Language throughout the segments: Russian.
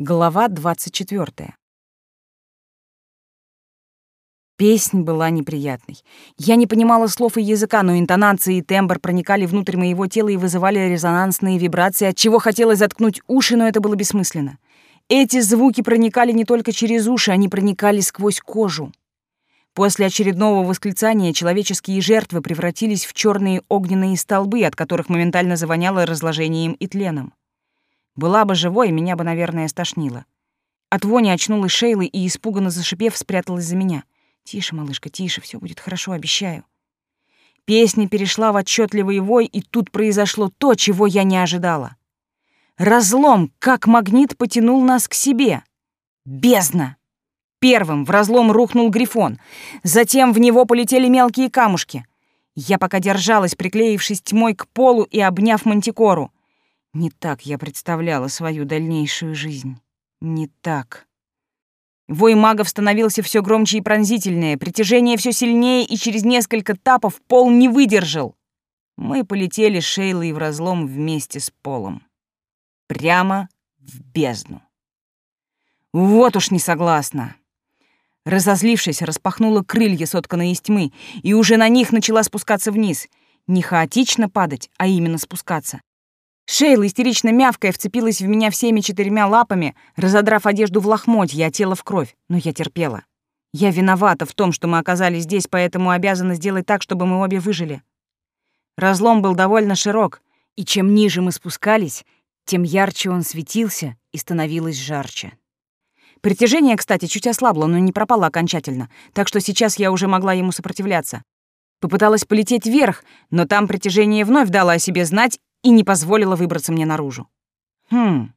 Глава 24. Песнь была неприятной. Я не понимала слов и языка, но интонации и тембр проникали внутрь моего тела и вызывали резонансные вибрации, от чего хотелось заткнуть уши, но это было бессмысленно. Эти звуки проникали не только через уши, они проникали сквозь кожу. После очередного восклицания человеческие жертвы превратились в черные огненные столбы, от которых моментально завоняло разложением и тленом. Была бы живой, меня бы, наверное, стошнило. От вони очнулась Шейла и, испуганно зашипев, спряталась за меня. «Тише, малышка, тише, все будет хорошо, обещаю». Песня перешла в отчетливый вой, и тут произошло то, чего я не ожидала. Разлом, как магнит, потянул нас к себе. Бездна! Первым в разлом рухнул грифон, затем в него полетели мелкие камушки. Я пока держалась, приклеившись тьмой к полу и обняв мантикору. Не так я представляла свою дальнейшую жизнь. Не так. Вой магов становился все громче и пронзительнее, притяжение все сильнее, и через несколько тапов пол не выдержал. Мы полетели Шейлой в разлом вместе с полом. Прямо в бездну. Вот уж не согласна. Разозлившись, распахнула крылья, сотканные из тьмы, и уже на них начала спускаться вниз. Не хаотично падать, а именно спускаться. Шейла, истерично мявкая, вцепилась в меня всеми четырьмя лапами, разодрав одежду в лохмотья, а тело в кровь. Но я терпела. Я виновата в том, что мы оказались здесь, поэтому обязана сделать так, чтобы мы обе выжили. Разлом был довольно широк, и чем ниже мы спускались, тем ярче он светился и становилось жарче. Притяжение, кстати, чуть ослабло, но не пропало окончательно, так что сейчас я уже могла ему сопротивляться. Попыталась полететь вверх, но там притяжение вновь дало о себе знать, и не позволила выбраться мне наружу. Хм.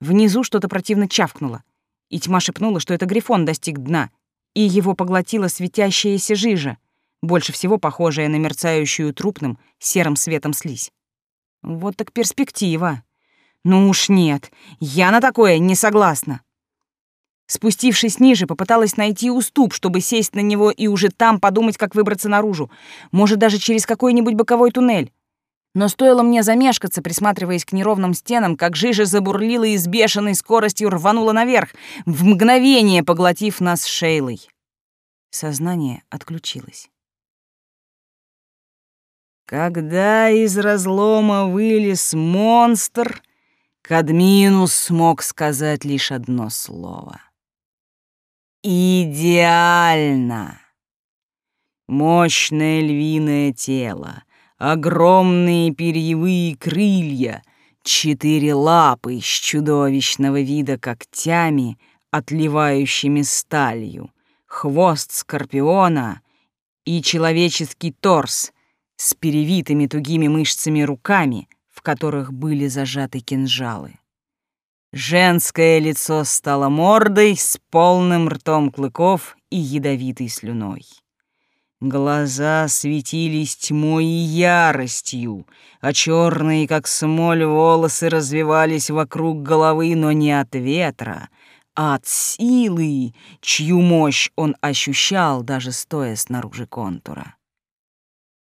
Внизу что-то противно чавкнуло, и тьма шепнула, что это грифон достиг дна, и его поглотила светящаяся жижа, больше всего похожая на мерцающую трупным серым светом слизь. Вот так перспектива. Ну уж нет, я на такое не согласна. Спустившись ниже, попыталась найти уступ, чтобы сесть на него и уже там подумать, как выбраться наружу. Может, даже через какой-нибудь боковой туннель. Но стоило мне замешкаться, присматриваясь к неровным стенам, как жижа забурлила и с бешеной скоростью рванула наверх, в мгновение поглотив нас с Шейлой. Сознание отключилось. Когда из разлома вылез монстр, Кадминус смог сказать лишь одно слово. «Идеально!» Мощное львиное тело — огромные перьевые крылья, четыре лапы с чудовищного вида когтями, отливающими сталью, хвост скорпиона и человеческий торс с перевитыми тугими мышцами руками, в которых были зажаты кинжалы. Женское лицо стало мордой с полным ртом клыков и ядовитой слюной. Глаза светились тьмой и яростью, а черные, как смоль, волосы развивались вокруг головы, но не от ветра, а от силы, чью мощь он ощущал, даже стоя снаружи контура.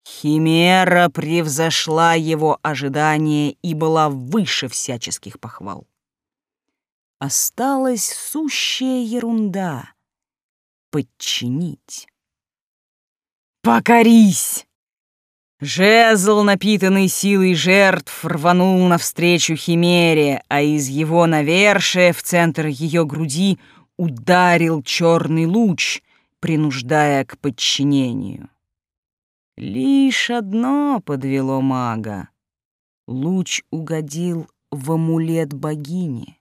Химера превзошла его ожидания и была выше всяческих похвал. Осталась сущая ерунда — подчинить. «Покорись!» Жезл, напитанный силой жертв, рванул навстречу Химере, а из его навершия в центр ее груди ударил черный луч, принуждая к подчинению. Лишь одно подвело мага. Луч угодил в амулет богини.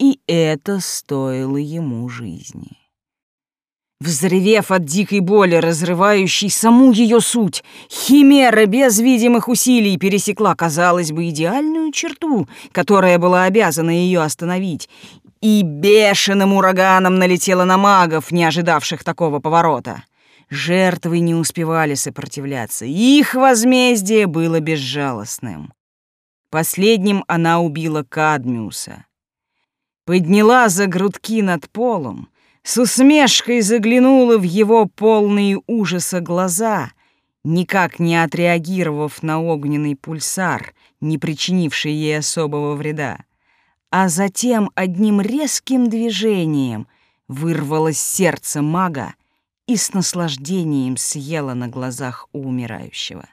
И это стоило ему жизни. Взревев от дикой боли, разрывающей саму ее суть, Химера без видимых усилий пересекла, казалось бы, идеальную черту, которая была обязана ее остановить, и бешеным ураганом налетела на магов, не ожидавших такого поворота. Жертвы не успевали сопротивляться, их возмездие было безжалостным. Последним она убила Кадмиуса. Подняла за грудки над полом — с усмешкой заглянула в его полные ужаса глаза, никак не отреагировав на огненный пульсар, не причинивший ей особого вреда. а затем одним резким движением вырвалось сердце мага и с наслаждением съела на глазах у умирающего.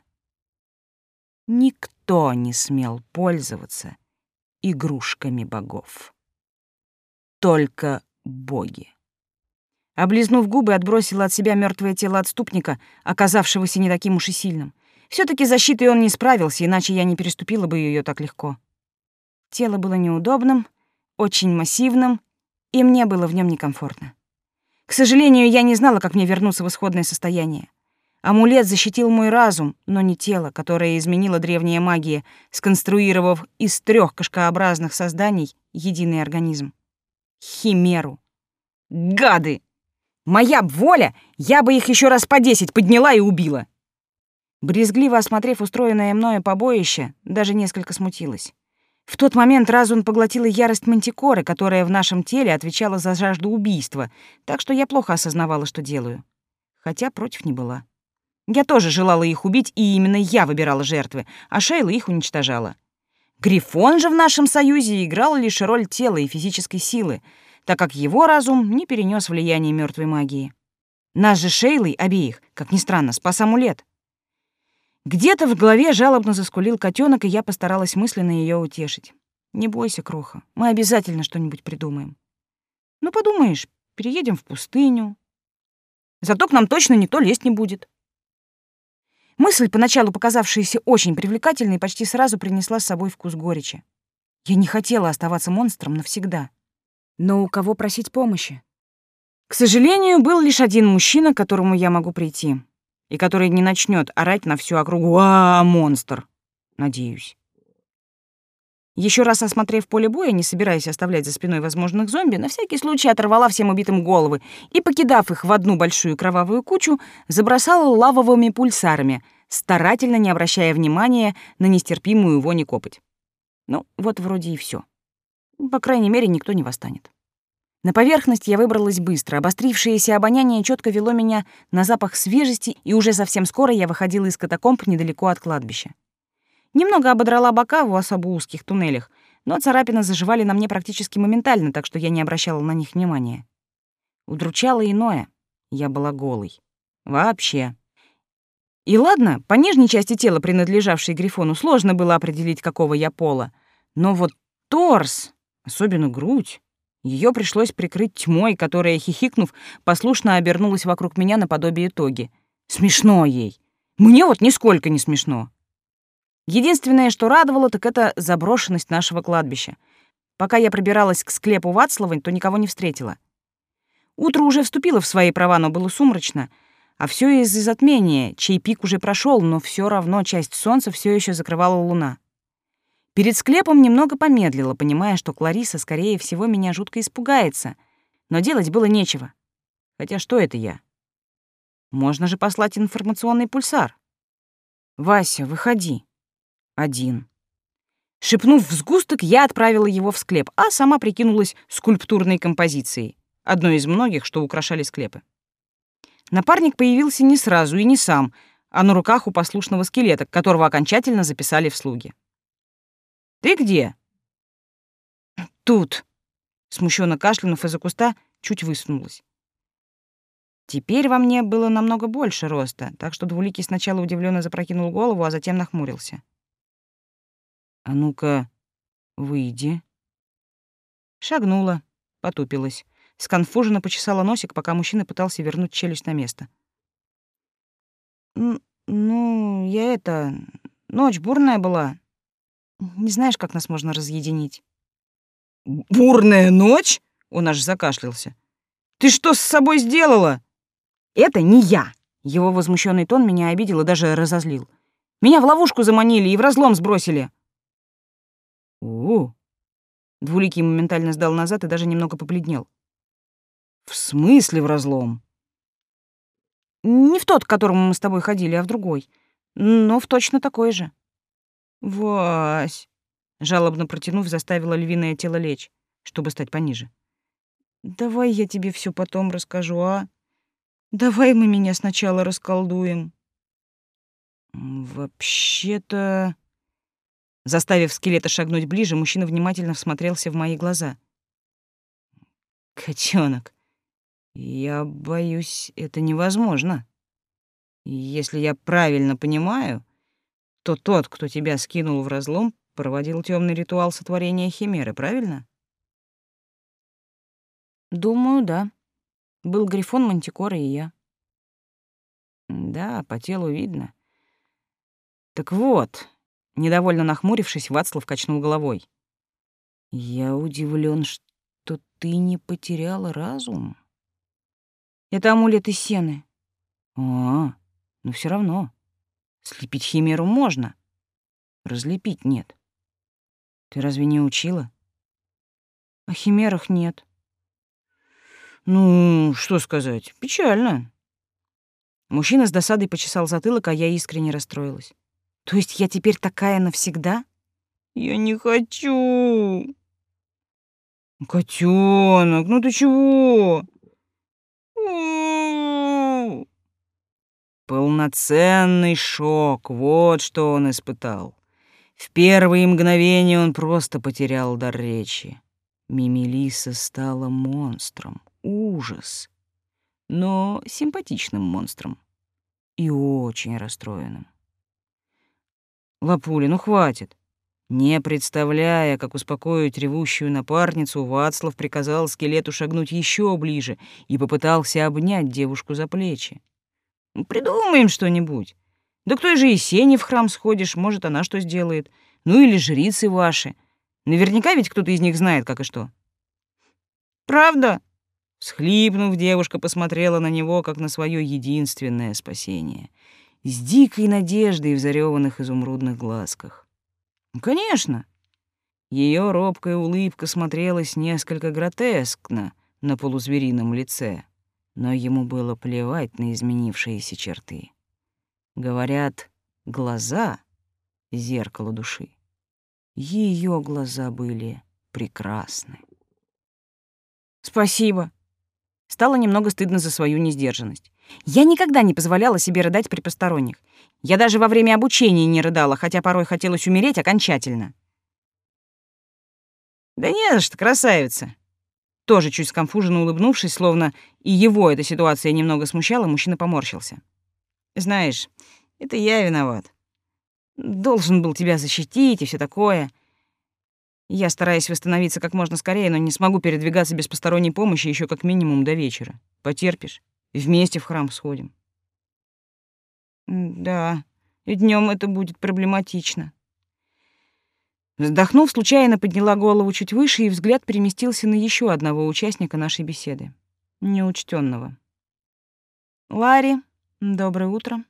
Никто не смел пользоваться игрушками богов. Только боги. Облизнув губы, отбросила от себя мертвое тело отступника, оказавшегося не таким уж и сильным. все таки защитой он не справился, иначе я не переступила бы ее так легко. Тело было неудобным, очень массивным, и мне было в нем некомфортно. К сожалению, я не знала, как мне вернуться в исходное состояние. Амулет защитил мой разум, но не тело, которое изменила древняя магия, сконструировав из трех кашкообразных созданий единый организм. Химеру. Гады! Моя б воля, я бы их еще раз по десять подняла и убила. Брезгливо осмотрев устроенное мною побоище, даже несколько смутилась. В тот момент разум поглотила ярость мантикоры, которая в нашем теле отвечала за жажду убийства, так что я плохо осознавала, что делаю. Хотя против не была. Я тоже желала их убить, и именно я выбирала жертвы, а Шейла их уничтожала. Грифон же в нашем союзе играл лишь роль тела и физической силы — так как его разум не перенес влияние мертвой магии. Нас же Шейлой обеих, как ни странно, спас амулет. Где-то в голове жалобно заскулил котенок, и я постаралась мысленно ее утешить. «Не бойся, Кроха, мы обязательно что-нибудь придумаем. Ну, подумаешь, переедем в пустыню. Зато к нам точно никто лезть не будет». Мысль, поначалу показавшаяся очень привлекательной, почти сразу принесла с собой вкус горечи. Я не хотела оставаться монстром навсегда. Но у кого просить помощи? К сожалению, был лишь один мужчина, к которому я могу прийти, и который не начнет орать на всю округу «А, монстр!» Надеюсь. Еще раз осмотрев поле боя, не собираясь оставлять за спиной возможных зомби, на всякий случай оторвала всем убитым головы и, покидав их в одну большую кровавую кучу, забросала лавовыми пульсарами, старательно не обращая внимания на нестерпимую вонь и копоть. Ну, вот вроде и все. По крайней мере, никто не восстанет. На поверхность я выбралась быстро. Обострившееся обоняние четко вело меня на запах свежести, и уже совсем скоро я выходила из катакомб недалеко от кладбища. Немного ободрала бока в особо узких туннелях, но царапины заживали на мне практически моментально, так что я не обращала на них внимания. Удручало иное. Я была голой. Вообще. И ладно, по нижней части тела, принадлежавшей Грифону, сложно было определить, какого я пола. Но вот торс особенно грудь. Ее пришлось прикрыть тьмой, которая, хихикнув, послушно обернулась вокруг меня наподобие тоги. Смешно ей. Мне вот нисколько не смешно. Единственное, что радовало, так это заброшенность нашего кладбища. Пока я пробиралась к склепу Вацлавой, то никого не встретила. Утро уже вступило в свои права, но было сумрачно, а все из-за затмения, чей пик уже прошел, но все равно часть солнца все еще закрывала луна. Перед склепом немного помедлила, понимая, что Клариса, скорее всего, меня жутко испугается. Но делать было нечего. Хотя что это я? Можно же послать информационный пульсар. «Вася, выходи». Один. Шепнув в сгусток, я отправила его в склеп, а сама прикинулась скульптурной композицией, одной из многих, что украшали склепы. Напарник появился не сразу и не сам, а на руках у послушного скелета, которого окончательно записали в слуги. Ты где? Тут. Смущенно кашлянув из-за куста, чуть высунулась. Теперь во мне было намного больше роста, так что Двуликий сначала удивленно запрокинул голову, а затем нахмурился. «А ну-ка, выйди». Шагнула, потупилась. Сконфуженно почесала носик, пока мужчина пытался вернуть челюсть на место. «Ну, я это... Ночь бурная была. Не знаешь, как нас можно разъединить?» «Бурная ночь?» — он аж закашлялся. «Ты что с собой сделала?» «Это не я!» Его возмущенный тон меня обидел и даже разозлил. «Меня в ловушку заманили и в разлом сбросили!» «О!» Двуликий моментально сдал назад и даже немного побледнел. «В смысле в разлом?» «Не в тот, к которому мы с тобой ходили, а в другой. Но в точно такой же». «Вась!» Жалобно протянув, заставила львиное тело лечь, чтобы стать пониже. «Давай я тебе все потом расскажу, а? Давай мы меня сначала расколдуем». «Вообще-то...» Заставив скелета шагнуть ближе, мужчина внимательно всмотрелся в мои глаза. Котенок, я боюсь, это невозможно. Если я правильно понимаю, то тот, кто тебя скинул в разлом, проводил темный ритуал сотворения химеры, правильно? Думаю, да. Был Грифон, Мантикора и я. Да, по телу видно. Так вот, недовольно нахмурившись, Вацлав качнул головой. Я удивлен, что ты не потеряла разум. Это амулет из сены. А, но все равно. Слепить химеру можно. Разлепить нет. Ты разве не учила? О химерах нет. Ну, что сказать, печально. Мужчина с досадой почесал затылок, а я искренне расстроилась. То есть я теперь такая навсегда? Я не хочу. Котенок, ну ты чего? Полноценный шок, вот что он испытал. В первые мгновения он просто потерял дар речи. Мимилиса стала монстром, ужас, но симпатичным монстром и очень расстроенным. Лапули, ну хватит. Не представляя, как успокоить ревущую напарницу, Вацлав приказал скелету шагнуть еще ближе и попытался обнять девушку за плечи. «Ну, «Придумаем что-нибудь. Да кто же и Сене в храм сходишь, может, она что сделает. Ну или жрицы ваши. Наверняка ведь кто-то из них знает, как и что». «Правда?» Схлипнув, девушка посмотрела на него, как на свое единственное спасение, с дикой надеждой в зареванных изумрудных глазках. Конечно. Ее робкая улыбка смотрелась несколько гротескно на полузверином лице, но ему было плевать на изменившиеся черты. Говорят, глаза — зеркало души. Ее глаза были прекрасны. «Спасибо». Стало немного стыдно за свою несдержанность. Я никогда не позволяла себе рыдать при посторонних. Я даже во время обучения не рыдала, хотя порой хотелось умереть окончательно. «Да не за что, красавица!» Тоже чуть скомфуженно улыбнувшись, словно и его эта ситуация немного смущала, мужчина поморщился. «Знаешь, это я виноват. Должен был тебя защитить и все такое. Я стараюсь восстановиться как можно скорее, но не смогу передвигаться без посторонней помощи еще как минимум до вечера. Потерпишь?» Вместе в храм сходим. Да, и днем это будет проблематично. Вздохнув, случайно подняла голову чуть выше, и взгляд переместился на еще одного участника нашей беседы, неучтенного. Ларри, доброе утро.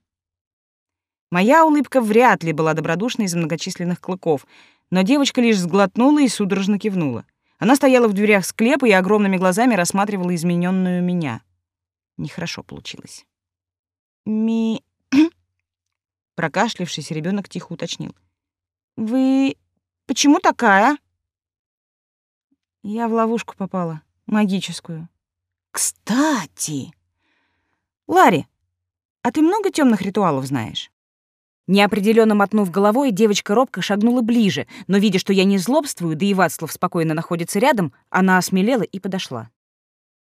Моя улыбка вряд ли была добродушной из-за многочисленных клыков, но девочка лишь сглотнула и судорожно кивнула. Она стояла в дверях склепа и огромными глазами рассматривала измененную меня. Нехорошо получилось. Ми... Прокашлявшись, ребенок тихо уточнил. «Вы почему такая?» Я в ловушку попала, магическую. «Кстати!» «Ларри, а ты много темных ритуалов знаешь?» Неопределенно мотнув головой, девочка робко шагнула ближе, но, видя, что я не злобствую, да и Вацлав спокойно находится рядом, она осмелела и подошла.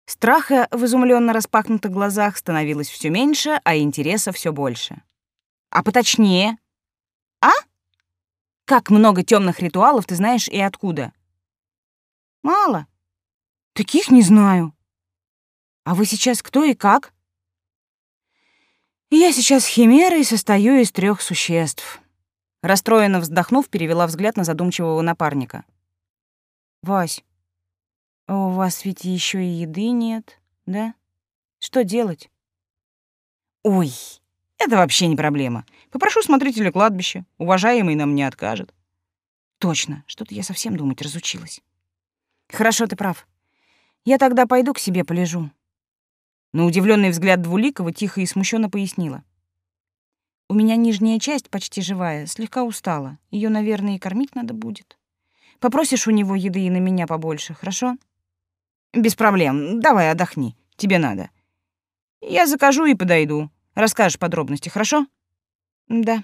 Страха в изумленно распахнутых глазах становилось все меньше, а интереса все больше. А поточнее? А? Как много темных ритуалов ты знаешь и откуда? Мало. Таких не знаю. А вы сейчас кто и как? Я сейчас химера и состою из трех существ. Расстроенно вздохнув, перевела взгляд на задумчивого напарника. Вась, а у вас ведь еще и еды нет, да? Что делать? Ой, это вообще не проблема. Попрошу смотрителя кладбища. Уважаемый нам не откажет. Точно, что-то я совсем думать разучилась. Хорошо, ты прав. Я тогда пойду к себе полежу. На удивленный взгляд Двуликова тихо и смущенно пояснила. У меня нижняя часть почти живая, слегка устала. Ее, наверное, и кормить надо будет. Попросишь у него еды и на меня побольше, хорошо? Без проблем. Давай отдохни. Тебе надо. Я закажу и подойду. Расскажешь подробности, хорошо? Да.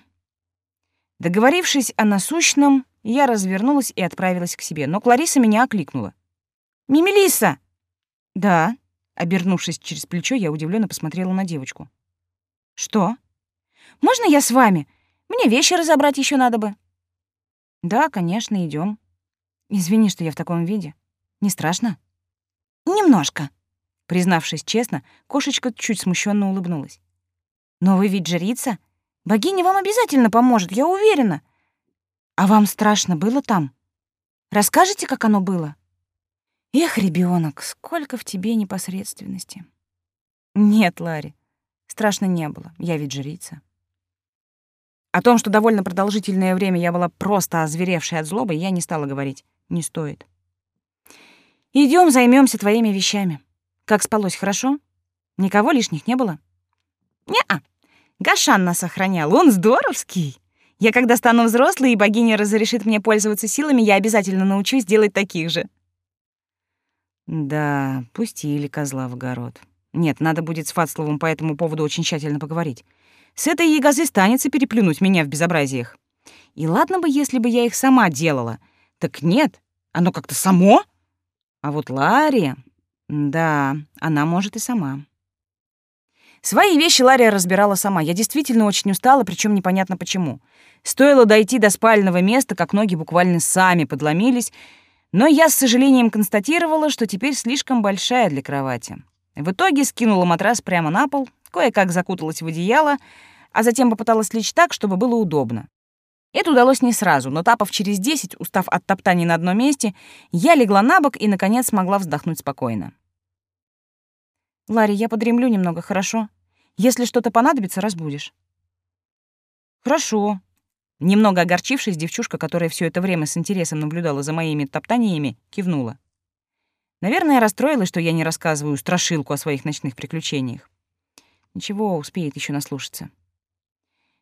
Договорившись о насущном, Я развернулась и отправилась к себе, но Клариса меня окликнула. «Мимилиса!» «Да», — обернувшись через плечо, я удивленно посмотрела на девочку. «Что?» «Можно я с вами? Мне вещи разобрать еще надо бы». «Да, конечно, идем. Извини, что я в таком виде. Не страшно?» «Немножко», — признавшись честно, кошечка чуть смущенно улыбнулась. «Но вы ведь жрица. Богиня вам обязательно поможет, я уверена. А вам страшно было там? Расскажете, как оно было? Эх, ребенок, сколько в тебе непосредственности. Нет, Ларри, страшно не было. Я ведь жрица. О том, что довольно продолжительное время я была просто озверевшей от злобы, я не стала говорить. Не стоит. Идем, займемся твоими вещами. Как спалось, хорошо? Никого лишних не было? Не-а. Гашан нас охранял, он здоровский. Я когда стану взрослой и богиня разрешит мне пользоваться силами, я обязательно научусь делать таких же. Да, пустили козла в огород. Нет, надо будет с Фацловым по этому поводу очень тщательно поговорить. С этой ягозы станется переплюнуть меня в безобразиях. И ладно бы, если бы я их сама делала. Так нет, оно как-то само. А вот Ларри... Да, она может и сама. Свои вещи Лария разбирала сама. Я действительно очень устала, причем непонятно почему. Стоило дойти до спального места, как ноги буквально сами подломились, но я с сожалением констатировала, что теперь слишком большая для кровати. В итоге скинула матрас прямо на пол, кое-как закуталась в одеяло, а затем попыталась лечь так, чтобы было удобно. Это удалось не сразу, но тапов через десять, устав от топтаний на одном месте, я легла на бок и, наконец, смогла вздохнуть спокойно. «Ларри, я подремлю немного, хорошо?» Если что-то понадобится, разбудишь. Хорошо. Немного огорчившись, девчушка, которая все это время с интересом наблюдала за моими топтаниями, кивнула. Наверное, расстроилась, что я не рассказываю страшилку о своих ночных приключениях. Ничего, успеет еще наслушаться.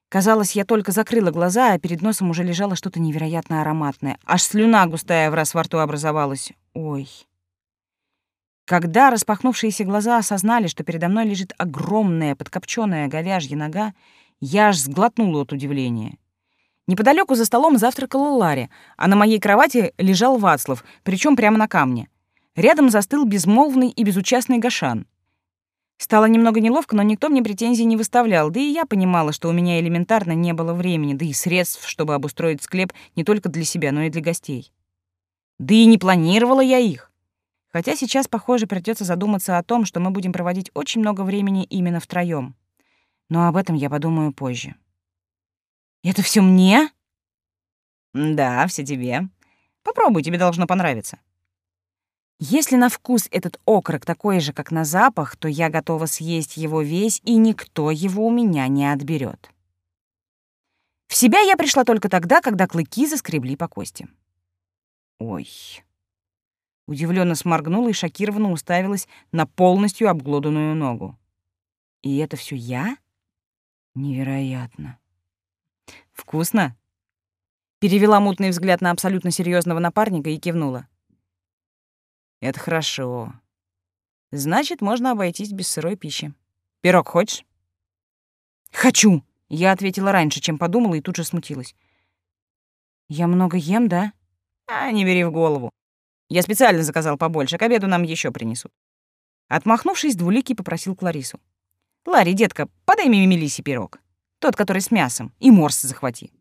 Казалось, я только закрыла глаза, а перед носом уже лежало что-то невероятно ароматное. Аж слюна густая в раз во рту образовалась. Ой. Когда распахнувшиеся глаза осознали, что передо мной лежит огромная подкопчённая говяжья нога, я аж сглотнула от удивления. Неподалеку за столом завтракала Ларри, а на моей кровати лежал Вацлав, причем прямо на камне. Рядом застыл безмолвный и безучастный Гашан. Стало немного неловко, но никто мне претензий не выставлял, да и я понимала, что у меня элементарно не было времени, да и средств, чтобы обустроить склеп не только для себя, но и для гостей. Да и не планировала я их. Хотя сейчас, похоже, придется задуматься о том, что мы будем проводить очень много времени именно втроём. Но об этом я подумаю позже. Это все мне? Да, все тебе. Попробуй, тебе должно понравиться. Если на вкус этот окорок такой же, как на запах, то я готова съесть его весь, и никто его у меня не отберет. В себя я пришла только тогда, когда клыки заскребли по кости. Ой, Удивленно сморгнула и шокированно уставилась на полностью обглоданную ногу. И это все я? Невероятно. Вкусно? Перевела мутный взгляд на абсолютно серьезного напарника и кивнула. Это хорошо. Значит, можно обойтись без сырой пищи. Пирог хочешь? Хочу, я ответила раньше, чем подумала, и тут же смутилась. Я много ем, да? А, не бери в голову. Я специально заказал побольше, к обеду нам еще принесут. Отмахнувшись, Двуликий попросил Кларису. «Ларри, детка, подай мне Мелисе пирог. Тот, который с мясом. И морс захвати».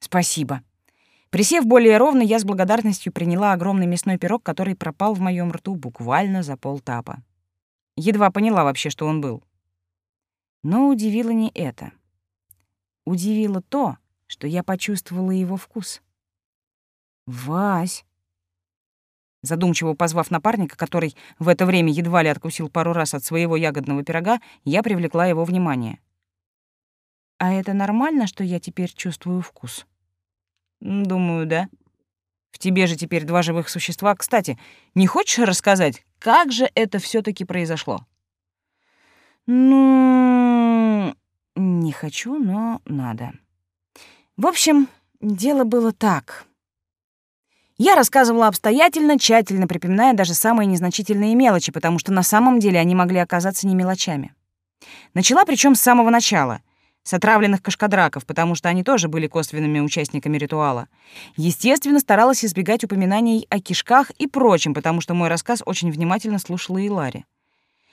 «Спасибо». Присев более ровно, я с благодарностью приняла огромный мясной пирог, который пропал в моем рту буквально за полтапа. Едва поняла вообще, что он был. Но удивило не это. Удивило то, что я почувствовала его вкус. «Вась!» Задумчиво позвав напарника, который в это время едва ли откусил пару раз от своего ягодного пирога, я привлекла его внимание. «А это нормально, что я теперь чувствую вкус?» «Думаю, да. В тебе же теперь два живых существа. Кстати, не хочешь рассказать, как же это все таки произошло?» «Ну...» «Не хочу, но надо. В общем, дело было так...» Я рассказывала обстоятельно, тщательно припоминая даже самые незначительные мелочи, потому что на самом деле они могли оказаться не мелочами. Начала причем с самого начала. с отравленных кашкадраков, потому что они тоже были косвенными участниками ритуала. Естественно, старалась избегать упоминаний о кишках и прочем, потому что мой рассказ очень внимательно слушала и Ларри.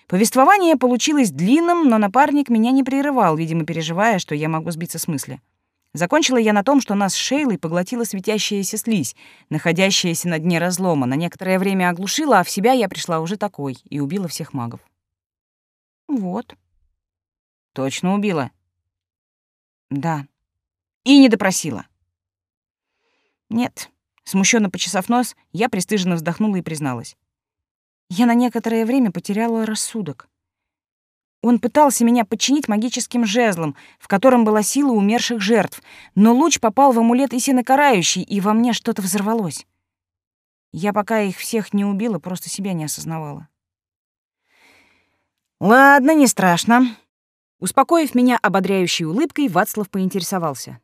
Повествование получилось длинным, но напарник меня не прерывал, видимо, переживая, что я могу сбиться с мысли. Закончила я на том, что нас с Шейлой поглотила светящаяся слизь, находящаяся на дне разлома. На некоторое время оглушила, а в себя я пришла уже такой и убила всех магов. Вот. Точно убила? Да. И не допросила? Нет. Смущенно почесав нос, я пристыженно вздохнула и призналась. Я на некоторое время потеряла рассудок. Он пытался меня подчинить магическим жезлом, в котором была сила умерших жертв, но луч попал в амулет Исины Карающий, и во мне что-то взорвалось. Я пока их всех не убила, просто себя не осознавала. «Ладно, не страшно». Успокоив меня ободряющей улыбкой, Вацлав поинтересовался.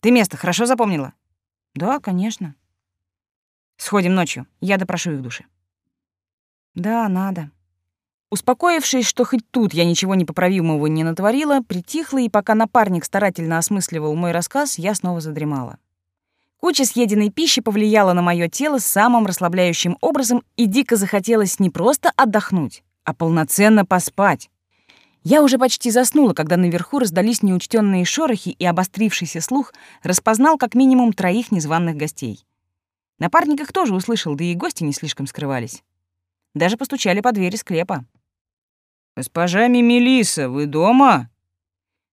«Ты место хорошо запомнила?» «Да, конечно». «Сходим ночью, я допрошу их души». «Да, надо». Успокоившись, что хоть тут я ничего непоправимого не натворила, притихла, и пока напарник старательно осмысливал мой рассказ, я снова задремала. Куча съеденной пищи повлияла на мое тело самым расслабляющим образом, и дико захотелось не просто отдохнуть, а полноценно поспать. Я уже почти заснула, когда наверху раздались неучтенные шорохи, и обострившийся слух распознал как минимум троих незваных гостей. Напарник их тоже услышал, да и гости не слишком скрывались. Даже постучали по двери склепа. «Госпожа Мимелиса, вы дома?»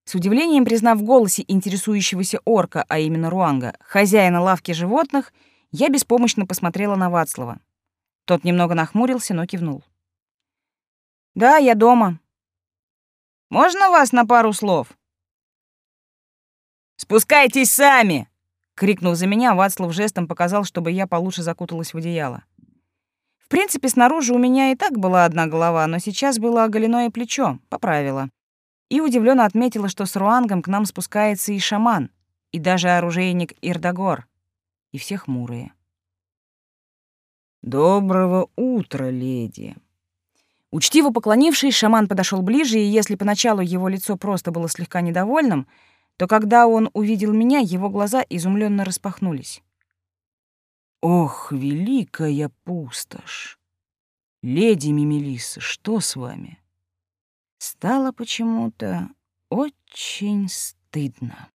С удивлением признав в голосе интересующегося орка, а именно Руанга, хозяина лавки животных, я беспомощно посмотрела на Вацлава. Тот немного нахмурился, но кивнул. «Да, я дома. Можно вас на пару слов?» «Спускайтесь сами!» — крикнул за меня, Вацлав жестом показал, чтобы я получше закуталась в одеяло. В принципе, снаружи у меня и так была одна голова, но сейчас было оголенное плечо, поправила. И удивленно отметила, что с Руангом к нам спускается и шаман, и даже оружейник Ирдагор, и все хмурые. «Доброго утра, леди!» Учтиво поклонившись, шаман подошел ближе, и если поначалу его лицо просто было слегка недовольным, то когда он увидел меня, его глаза изумленно распахнулись. Ох, великая пустошь! Леди Мимелиса, что с вами? Стало почему-то очень стыдно.